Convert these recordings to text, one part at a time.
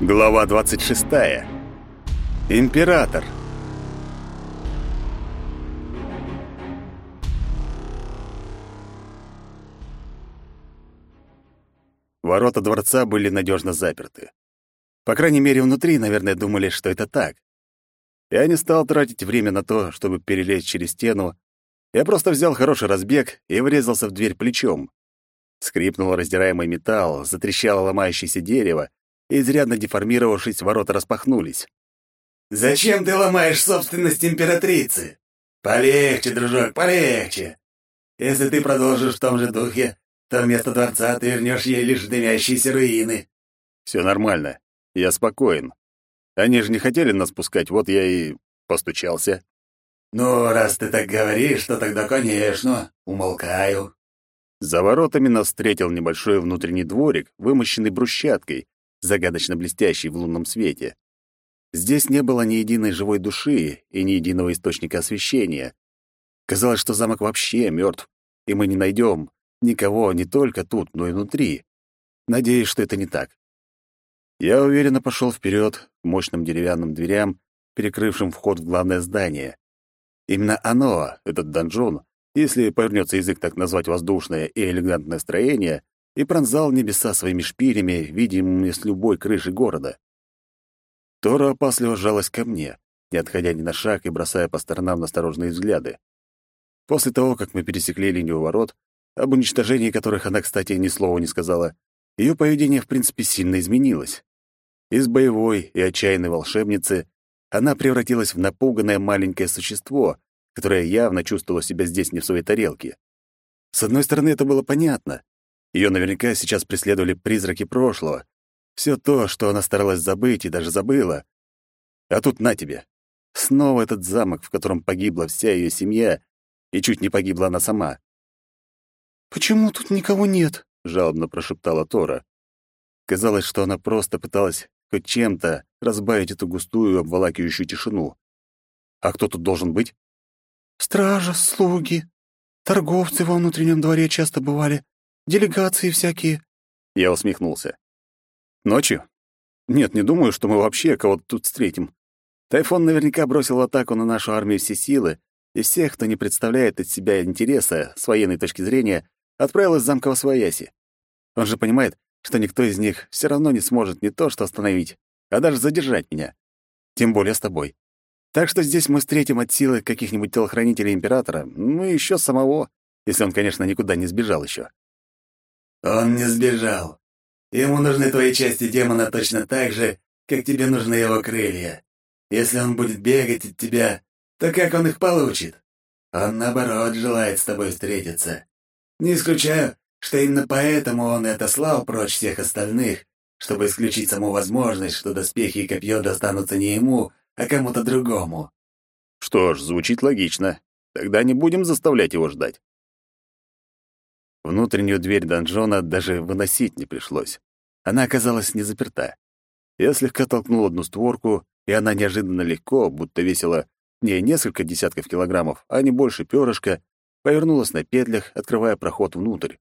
Глава 26. Император. Ворота дворца были надежно заперты. По крайней мере, внутри, наверное, думали, что это так. Я не стал тратить время на то, чтобы перелезть через стену. Я просто взял хороший разбег и врезался в дверь плечом. Скрипнул раздираемый металл, затрещало ломающееся дерево, и, изрядно деформировавшись, ворота распахнулись. «Зачем ты ломаешь собственность императрицы? Полегче, дружок, полегче. Если ты продолжишь в том же духе, то вместо дворца ты вернешь ей лишь дымящиеся руины». «Все нормально. Я спокоен. Они же не хотели нас пускать, вот я и постучался». «Ну, раз ты так говоришь, то тогда, конечно, умолкаю». За воротами нас встретил небольшой внутренний дворик, вымощенный брусчаткой, загадочно блестящий в лунном свете. Здесь не было ни единой живой души и ни единого источника освещения. Казалось, что замок вообще мертв, и мы не найдем никого не только тут, но и внутри. Надеюсь, что это не так. Я уверенно пошел вперед к мощным деревянным дверям, перекрывшим вход в главное здание. Именно оно, этот донжон, если повернется язык так назвать воздушное и элегантное строение, и пронзал небеса своими шпилями, видимыми с любой крыши города. Тора опасливо сжалась ко мне, не отходя ни на шаг и бросая по сторонам настороженные взгляды. После того, как мы пересекли линию ворот, об уничтожении которых она, кстати, ни слова не сказала, ее поведение, в принципе, сильно изменилось. Из боевой и отчаянной волшебницы она превратилась в напуганное маленькое существо, которое явно чувствовало себя здесь не в своей тарелке. С одной стороны, это было понятно. Ее наверняка сейчас преследовали призраки прошлого. Все то, что она старалась забыть и даже забыла. А тут на тебе. Снова этот замок, в котором погибла вся ее семья, и чуть не погибла она сама. «Почему тут никого нет?» — жалобно прошептала Тора. Казалось, что она просто пыталась хоть чем-то разбавить эту густую, обволакивающую тишину. А кто тут должен быть? «Стража, слуги, торговцы во внутреннем дворе часто бывали. Делегации всякие. Я усмехнулся. Ночью? Нет, не думаю, что мы вообще кого-то тут встретим. Тайфон наверняка бросил атаку на нашу армию все силы, и всех, кто не представляет от себя интереса с военной точки зрения, отправил из замка во свояси. Он же понимает, что никто из них все равно не сможет не то что остановить, а даже задержать меня. Тем более с тобой. Так что здесь мы встретим от силы каких-нибудь телохранителей императора, ну и еще самого, если он, конечно, никуда не сбежал еще. Он не сбежал. Ему нужны твои части демона точно так же, как тебе нужны его крылья. Если он будет бегать от тебя, то как он их получит? Он, наоборот, желает с тобой встретиться. Не исключаю, что именно поэтому он и отослал прочь всех остальных, чтобы исключить саму возможность, что доспехи и копье достанутся не ему, а кому-то другому. Что ж, звучит логично. Тогда не будем заставлять его ждать. Внутреннюю дверь донжона даже выносить не пришлось. Она оказалась не заперта. Я слегка толкнул одну створку, и она неожиданно легко, будто весила не несколько десятков килограммов, а не больше перышка, повернулась на петлях, открывая проход внутрь.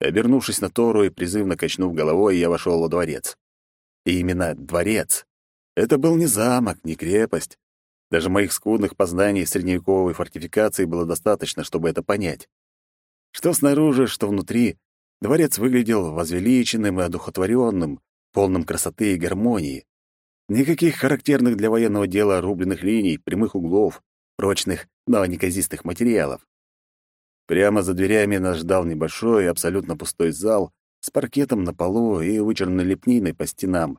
Обернувшись на Тору и призывно качнув головой, я вошел во дворец. И именно дворец. Это был не замок, не крепость. Даже моих скудных познаний средневековой фортификации было достаточно, чтобы это понять. Что снаружи, что внутри, дворец выглядел возвеличенным и одухотворенным, полным красоты и гармонии. Никаких характерных для военного дела рубленых линий, прямых углов, прочных, но неказистых материалов. Прямо за дверями нас ждал небольшой, абсолютно пустой зал с паркетом на полу и вычерной лепниной по стенам.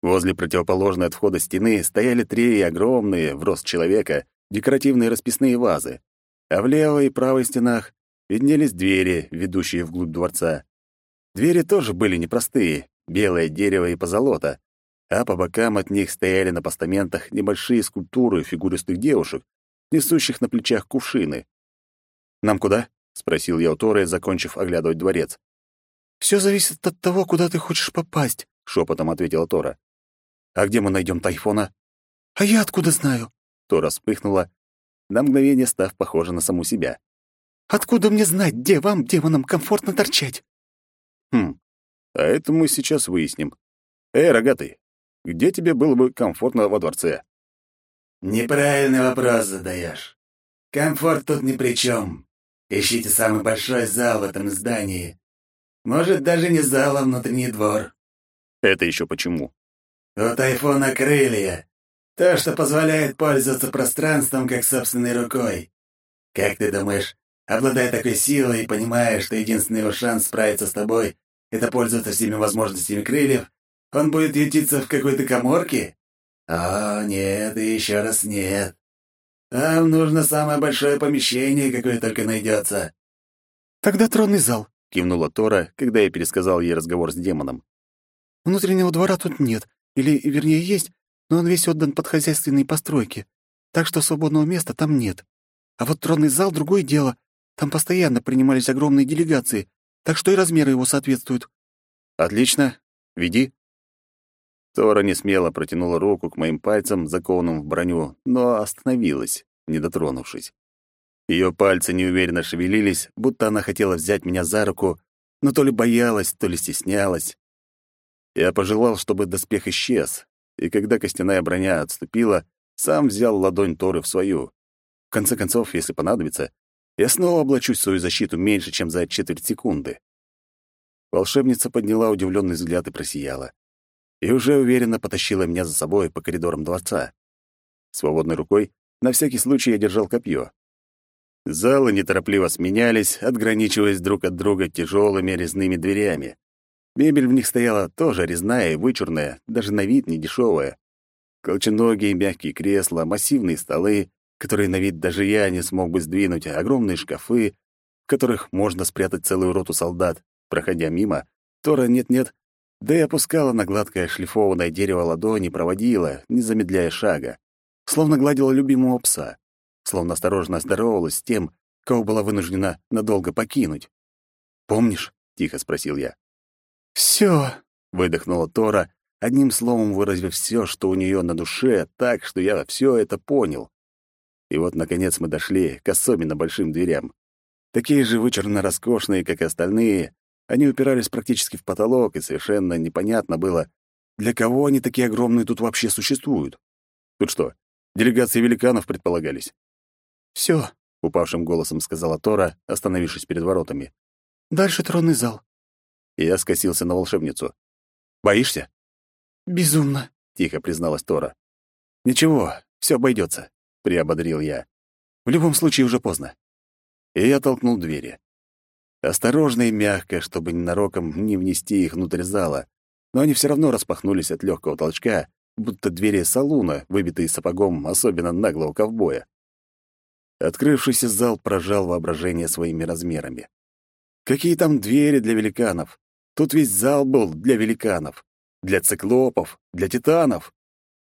Возле противоположной от входа стены стояли три огромные, в рост человека, декоративные расписные вазы, а в левой и правой стенах виднелись двери, ведущие вглубь дворца. Двери тоже были непростые, белое дерево и позолота, а по бокам от них стояли на постаментах небольшие скульптуры фигуристых девушек, несущих на плечах кувшины. «Нам куда?» — спросил я у Торы, закончив оглядывать дворец. «Все зависит от того, куда ты хочешь попасть», — шепотом ответила Тора. «А где мы найдем Тайфона?» «А я откуда знаю?» Тора вспыхнула, на мгновение став похожа на саму себя. Откуда мне знать, где вам, демонам, комфортно торчать? Хм, а это мы сейчас выясним. Эй, рогатый, где тебе было бы комфортно во дворце? Неправильный вопрос задаешь. Комфорт тут ни при чем. Ищите самый большой зал в этом здании. Может, даже не зал, а внутренний двор. Это еще почему? У тайфуна крылья. То, что позволяет пользоваться пространством как собственной рукой. Как ты думаешь, обладая такой силой и понимая, что единственный его шанс справиться с тобой — это пользоваться всеми возможностями крыльев, он будет ютиться в какой-то коморке? О, нет и еще раз нет. Там нужно самое большое помещение, какое только найдется. Тогда тронный зал, — кивнула Тора, когда я пересказал ей разговор с демоном. Внутреннего двора тут нет, или, вернее, есть, но он весь отдан под хозяйственные постройки, так что свободного места там нет. А вот тронный зал — другое дело. Там постоянно принимались огромные делегации, так что и размеры его соответствуют. Отлично. Веди. Тора не смело протянула руку к моим пальцам, закованным в броню, но остановилась, не дотронувшись. Ее пальцы неуверенно шевелились, будто она хотела взять меня за руку, но то ли боялась, то ли стеснялась. Я пожелал, чтобы доспех исчез, и когда костяная броня отступила, сам взял ладонь Торы в свою. В конце концов, если понадобится, я снова облачусь в свою защиту меньше, чем за четверть секунды. Волшебница подняла удивленный взгляд и просияла. И уже уверенно потащила меня за собой по коридорам дворца. Свободной рукой на всякий случай я держал копье. Залы неторопливо сменялись, отграничиваясь друг от друга тяжелыми резными дверями. Мебель в них стояла тоже резная и вычурная, даже на вид не дешевая. Колченогие мягкие кресла, массивные столы, которые на вид даже я не смог бы сдвинуть, огромные шкафы, в которых можно спрятать целую роту солдат. Проходя мимо, Тора нет-нет, да и опускала на гладкое шлифованное дерево ладони, проводила, не замедляя шага, словно гладила любимого пса, словно осторожно здоровалась с тем, кого была вынуждена надолго покинуть. «Помнишь?» — тихо спросил я. «Всё», — выдохнула Тора, одним словом выразив все, что у нее на душе, так, что я все это понял. И вот, наконец, мы дошли к особенно большим дверям. Такие же вычурно роскошные, как и остальные, они упирались практически в потолок, и совершенно непонятно было, для кого они такие огромные тут вообще существуют. Тут что, делегации великанов предполагались? «Всё», — упавшим голосом сказала Тора, остановившись перед воротами. «Дальше тронный зал. Я скосился на волшебницу. «Боишься?» «Безумно», — тихо призналась Тора. «Ничего, все обойдется», — приободрил я. «В любом случае уже поздно». И я толкнул двери. Осторожно и мягко, чтобы ненароком не внести их внутрь зала, но они все равно распахнулись от легкого толчка, будто двери салуна, выбитые сапогом особенно наглого ковбоя. Открывшийся зал прожал воображение своими размерами. Какие там двери для великанов? Тут весь зал был для великанов, для циклопов, для титанов.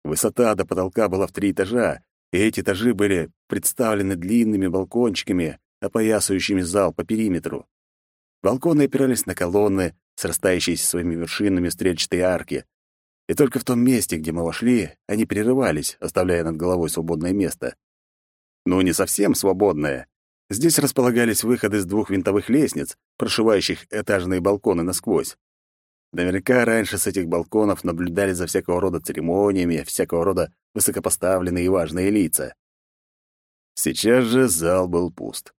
Высота до потолка была в три этажа, эти этажи были представлены длинными балкончиками, опоясывающими зал по периметру. Балконы опирались на колонны, срастающиеся своими вершинами стрельчатые арки. И только в том месте, где мы вошли, они прерывались, оставляя над головой свободное место. Ну, не совсем свободное. Здесь располагались выходы с двух винтовых лестниц, прошивающих этажные балконы насквозь. Наверняка раньше с этих балконов наблюдали за всякого рода церемониями, всякого рода высокопоставленные и важные лица. Сейчас же зал был пуст.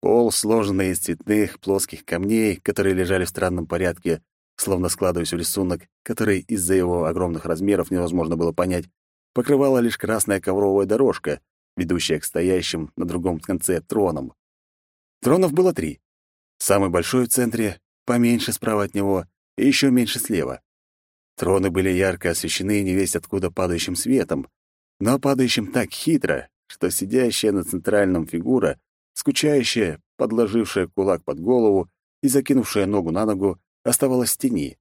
Пол, сложенный из цветных плоских камней, которые лежали в странном порядке, словно складываясь в рисунок, который из-за его огромных размеров невозможно было понять, покрывала лишь красная ковровая дорожка, ведущая к стоящим на другом конце тронам. Тронов было три. Самый большой в центре, поменьше справа от него и еще меньше слева. Троны были ярко освещены невесть откуда падающим светом, но падающим так хитро, что сидящая на центральном фигура, скучающая, подложившая кулак под голову и закинувшая ногу на ногу, оставалась в тени.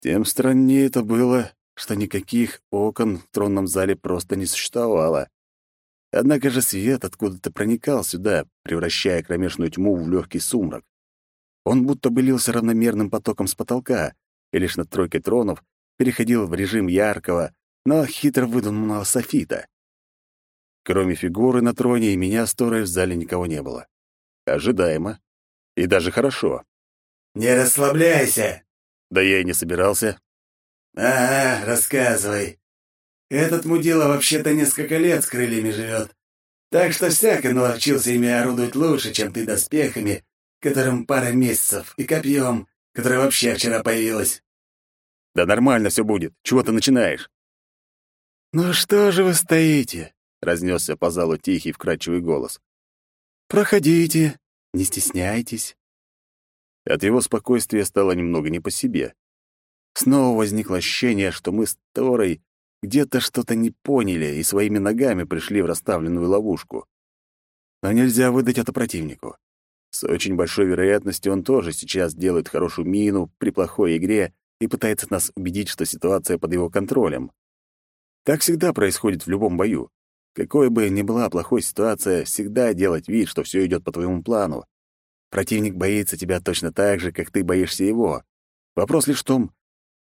Тем страннее это было, что никаких окон в тронном зале просто не существовало. Однако же свет откуда-то проникал сюда, превращая кромешную тьму в легкий сумрак. Он будто бы лился равномерным потоком с потолка, и лишь над тройкой тронов переходил в режим яркого, но хитро выдуманного софита. Кроме фигуры на троне и меня с Торой в зале никого не было. Ожидаемо. И даже хорошо. «Не расслабляйся!» Да я и не собирался. «Ага, рассказывай. Этот мудила вообще-то несколько лет с крыльями живет. Так что всяко наловчился ими орудовать лучше, чем ты доспехами, которым пара месяцев, и копьем, которое вообще вчера появилось». «Да нормально все будет. Чего ты начинаешь?» «Ну что же вы стоите?» — разнесся по залу тихий, вкрадчивый голос. «Проходите, не стесняйтесь». От его спокойствия стало немного не по себе. Снова возникло ощущение, что мы с Торой где-то что-то не поняли и своими ногами пришли в расставленную ловушку. Но нельзя выдать это противнику. С очень большой вероятностью он тоже сейчас делает хорошую мину при плохой игре и пытается нас убедить, что ситуация под его контролем. Так всегда происходит в любом бою. Какой бы ни была плохой ситуация, всегда делать вид, что все идет по твоему плану. Противник боится тебя точно так же, как ты боишься его. Вопрос лишь в том,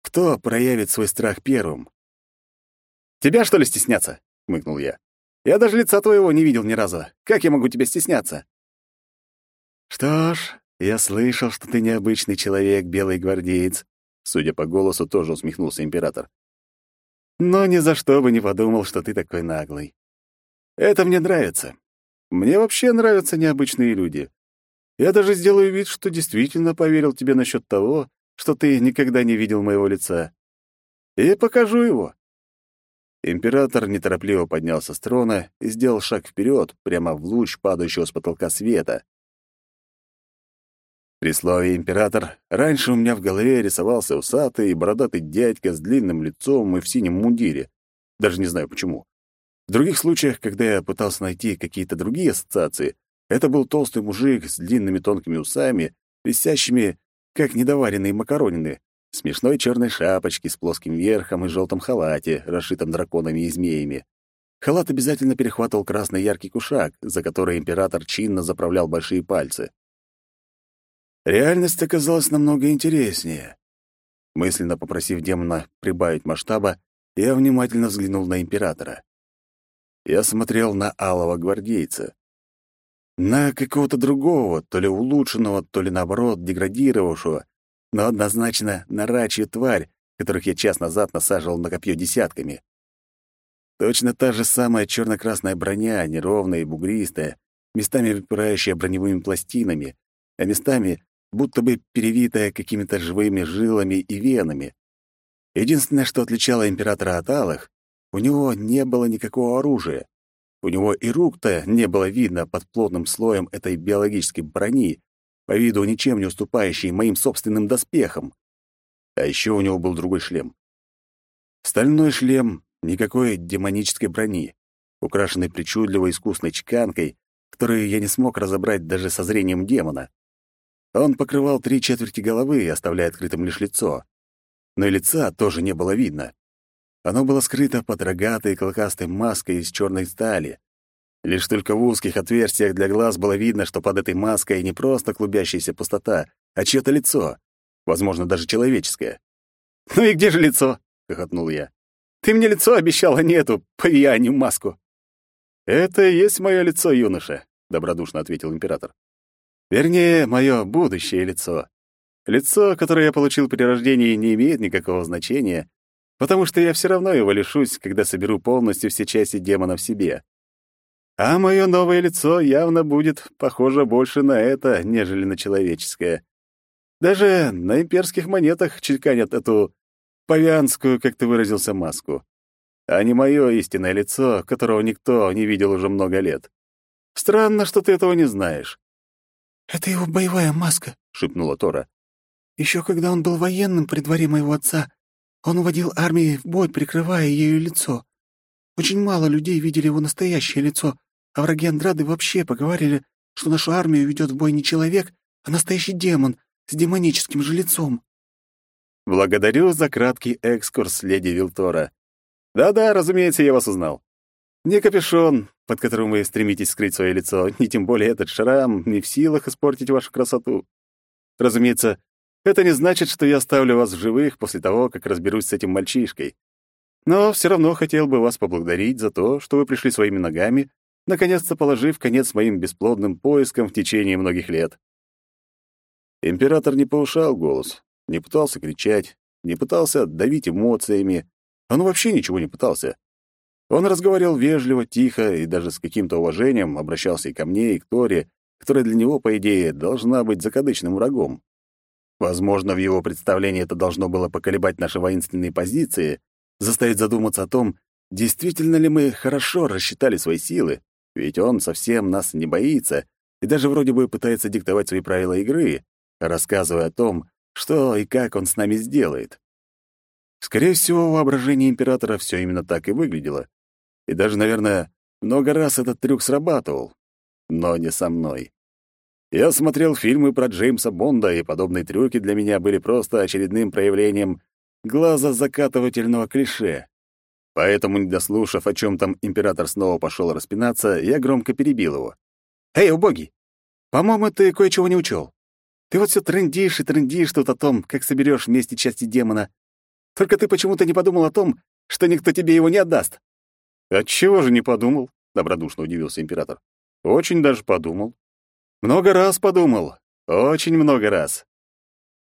кто проявит свой страх первым. «Тебя, что ли, стесняться?» — хмыкнул я. «Я даже лица твоего не видел ни разу. Как я могу тебя стесняться?» «Что ж, я слышал, что ты необычный человек, белый гвардеец», судя по голосу, тоже усмехнулся император. «Но ни за что бы не подумал, что ты такой наглый. Это мне нравится. Мне вообще нравятся необычные люди. Я даже сделаю вид, что действительно поверил тебе насчет того, что ты никогда не видел моего лица. И покажу его. Император неторопливо поднялся с трона и сделал шаг вперед, прямо в луч падающего с потолка света. При слове «император» раньше у меня в голове рисовался усатый и бородатый дядька с длинным лицом и в синем мундире. Даже не знаю почему. В других случаях, когда я пытался найти какие-то другие ассоциации, это был толстый мужик с длинными тонкими усами, висящими, как недоваренные макаронины, смешной черной шапочке с плоским верхом и желтом халате, расшитом драконами и змеями. Халат обязательно перехватывал красный яркий кушак, за который император чинно заправлял большие пальцы. Реальность оказалась намного интереснее. Мысленно попросив демона прибавить масштаба, я внимательно взглянул на императора. Я смотрел на алого гвардейца. На какого-то другого, то ли улучшенного, то ли наоборот деградировавшего, но однозначно на рачью тварь, которых я час назад насаживал на копье десятками. Точно та же самая черно-красная броня, неровная и бугристая, местами выпирающая броневыми пластинами, а местами будто бы перевитая какими-то живыми жилами и венами. Единственное, что отличало императора от алых, у него не было никакого оружия. У него и рук-то не было видно под плотным слоем этой биологической брони, по виду ничем не уступающий моим собственным доспехам. А еще у него был другой шлем. Стальной шлем, никакой демонической брони, украшенный причудливой искусной чеканкой, которую я не смог разобрать даже со зрением демона. Он покрывал три четверти головы, оставляя открытым лишь лицо. Но и лица тоже не было видно. Оно было скрыто под рогатой клыкастой маской из черной стали, Лишь только в узких отверстиях для глаз было видно, что под этой маской не просто клубящаяся пустота, а чьё-то лицо, возможно, даже человеческое. «Ну и где же лицо?» — хохотнул я. «Ты мне лицо обещал, а не эту павианью маску». «Это и есть мое лицо, юноша», — добродушно ответил император. «Вернее, мое будущее лицо. Лицо, которое я получил при рождении, не имеет никакого значения, потому что я все равно его лишусь, когда соберу полностью все части демона в себе. А мое новое лицо явно будет похоже больше на это, нежели на человеческое. Даже на имперских монетах чеканят эту павианскую, как ты выразился, маску. А не мое истинное лицо, которого никто не видел уже много лет. Странно, что ты этого не знаешь. «Это его боевая маска», — шепнула Тора. «Еще когда он был военным при дворе моего отца, он уводил армии в бой, прикрывая ею лицо. Очень мало людей видели его настоящее лицо, а враги Андрады вообще поговорили, что нашу армию ведет в бой не человек, а настоящий демон с демоническим же лицом. Благодарю за краткий экскурс, леди Вилтора. Да-да, разумеется, я вас узнал. Не капюшон, под которым вы стремитесь скрыть свое лицо, ни тем более этот шрам не в силах испортить вашу красоту. Разумеется, это не значит, что я оставлю вас в живых после того, как разберусь с этим мальчишкой. Но все равно хотел бы вас поблагодарить за то, что вы пришли своими ногами, наконец-то положив конец моим бесплодным поискам в течение многих лет. Император не повышал голос, не пытался кричать, не пытался давить эмоциями. Он вообще ничего не пытался. Он разговаривал вежливо, тихо и даже с каким-то уважением обращался и ко мне, и к Торе, которая для него, по идее, должна быть закадычным врагом. Возможно, в его представлении это должно было поколебать наши воинственные позиции, заставить задуматься о том, действительно ли мы хорошо рассчитали свои силы, ведь он совсем нас не боится и даже вроде бы пытается диктовать свои правила игры, рассказывая о том, что и как он с нами сделает. Скорее всего, воображение императора все именно так и выглядело. И даже, наверное, много раз этот трюк срабатывал. Но не со мной. Я смотрел фильмы про Джеймса Бонда, и подобные трюки для меня были просто очередным проявлением глаза-закатывательного клише. Поэтому, не дослушав, о чем там император снова пошел распинаться, я громко перебил его. «Эй, убогий! По-моему, ты кое-чего не учел. Ты вот все трындишь и трындишь тут о том, как соберешь вместе части демона. Только ты почему-то не подумал о том, что никто тебе его не отдаст». «Отчего же не подумал?» — добродушно удивился император. «Очень даже подумал. Много раз подумал. Очень много раз».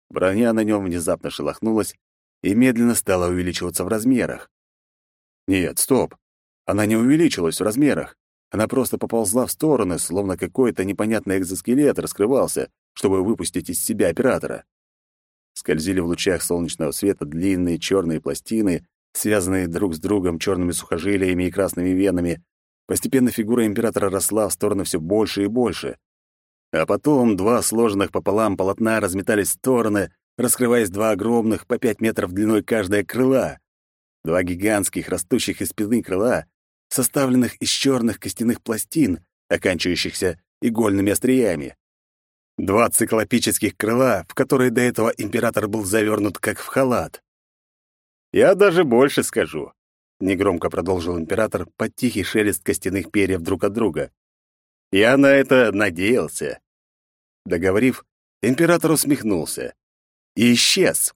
Броня на нем внезапно шелохнулась и медленно стала увеличиваться в размерах. Нет, стоп. Она не увеличилась в размерах. Она просто поползла в стороны, словно какой-то непонятный экзоскелет раскрывался, чтобы выпустить из себя оператора. Скользили в лучах солнечного света длинные черные пластины, связанные друг с другом черными сухожилиями и красными венами. Постепенно фигура императора росла в стороны все больше и больше. А потом два сложенных пополам полотна разметались в стороны, раскрываясь два огромных по пять метров длиной каждое крыла. Два гигантских, растущих из спины крыла, составленных из черных костяных пластин, оканчивающихся игольными остриями. Два циклопических крыла, в которые до этого император был завернут как в халат. «Я даже больше скажу», — негромко продолжил император под тихий шелест костяных перьев друг от друга. «Я на это надеялся». Договорив, император усмехнулся и исчез,